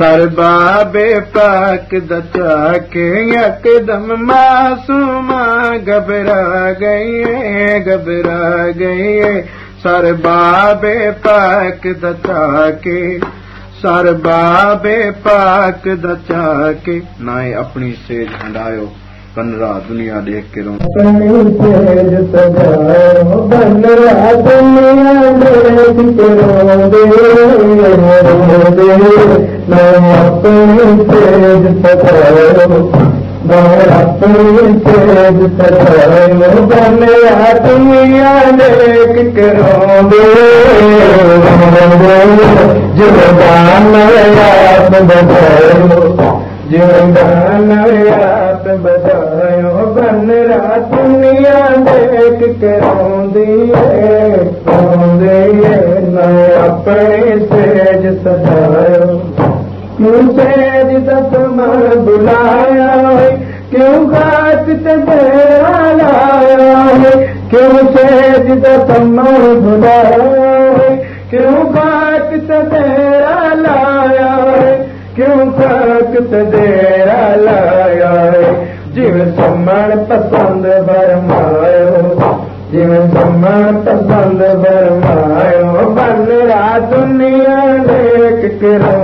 sir बाबे पाक दचा के यकदम मासूमा घबरा गई बाबे पाक के सर बाबे पाक दचा के ना हंडायो बनरा दुनिया रो दे रो दे बजायो याद बजायो बनरा दुनिया देख के रोंदी रोंदी मैं अपने सेज सजायो क्यों सेज दसमन बुलाया क्यों घाट तेरा लाया क्यों सेज दसमन बुलाया क्यों घाट तेरा क्यों लाया जीवन सम्मान पसंद बरमायो जीवन सम्मान पसंद बरमायो बनरा दुनिया देख के रोंदे रोंदे